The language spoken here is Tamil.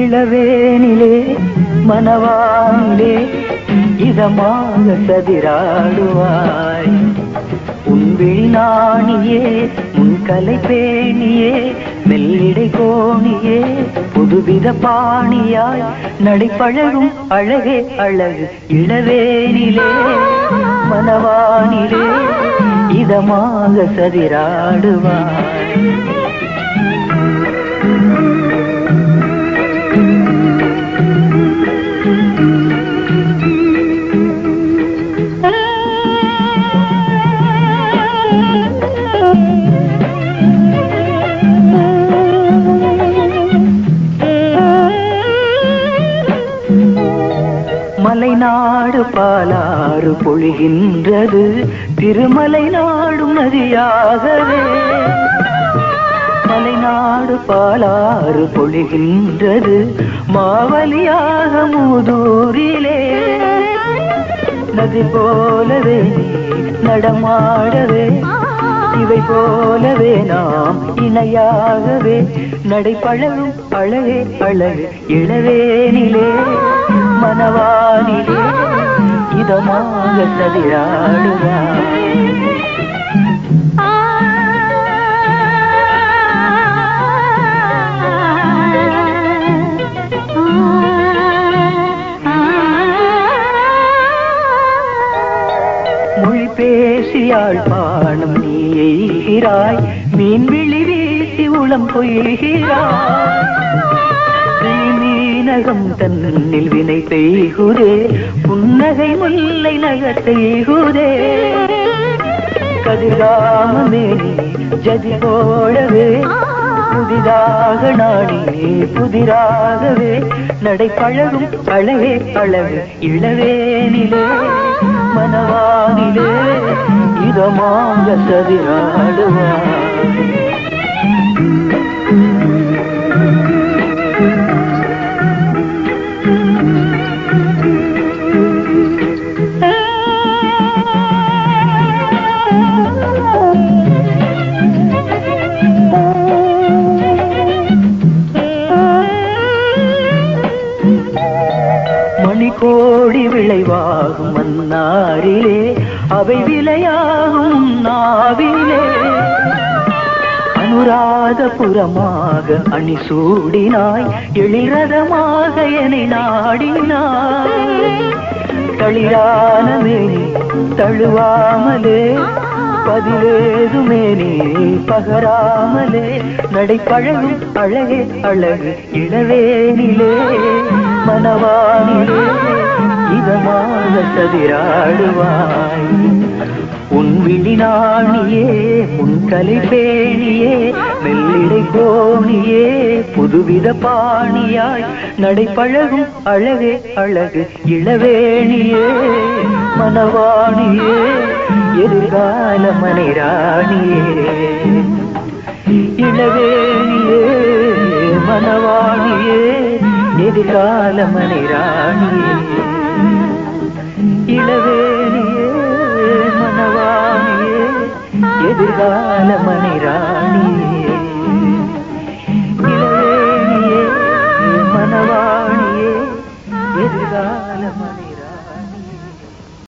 இளவேனிலே மனவானிலே இதமாக சதிராடுவாய். உன் விழிநாணியே உன் கலை பேணியே மெல்லிடை கோணியே புதுவித பாணியாய் நடைப்பழகும் அழகே அழகு இளவேனிலே மனவானிலே இதமாக சதிராடுவாய். திருமலை நாடு பாலாறு பொழிகின்றது. திருமலை நாடும் நதியாகவே. மலைநாடு பாலாறு பொழிகின்றது. மாவலியாக மூதூரிலே. நதி போலவே நடமாடவே. இவை போலவே நாம் இணையாகவே. நடைப்பழகும் அழகே அழகு இளவேனிலே. மனவானிலே இதமாக சதிராடுவான் மொழி பேசியாள் பாணம் நீ எய்கிறாய். மீன் விழி வீசி உளம் பொய்கிறாய். மீனகம் தன்னில் வினை பெய்குதே புன்னகை முல்லை நகர் செய்குதே. கதிர்காமமே ஜதி போடவே. புதிதாக நாடியே புதிராகவே. நடை பழகும் பழவே பழவே இளவேனிலே மனவானிலே இதமாக சதிராடுவான் மணிக்கோடி விளைவாகும் மன்னாரிலே அவை விளையாகும் நாவிலே. அனுராதபுரமாக அணி சூடினாய் எளிரதமாக என்னை நாடினாய். தளிரான மேனி தழுவாமலே பதிலேதுமே நீ பகராமலே. நடைப்பழகும் அழகே அழகு இளவேனிலே மனவானிலே இதமாக சதிராடுவாய் உன் விழிநாணியே உன் கலை பேணியே மெல்லிடை கோணியே புதுவித பாணியாய் நடைப்பழகும் அழகே அழகு இளவேணியே மனவாணியே எதிர்கால மனைராணியே இளவேணியே மனவாணியே எதிர்கால மனைராணியே இளவேணியே மனவாணியே எதிர்கால மணிராணியே இளவேணியே மனவாணியே எதிர்கால மணிராணியே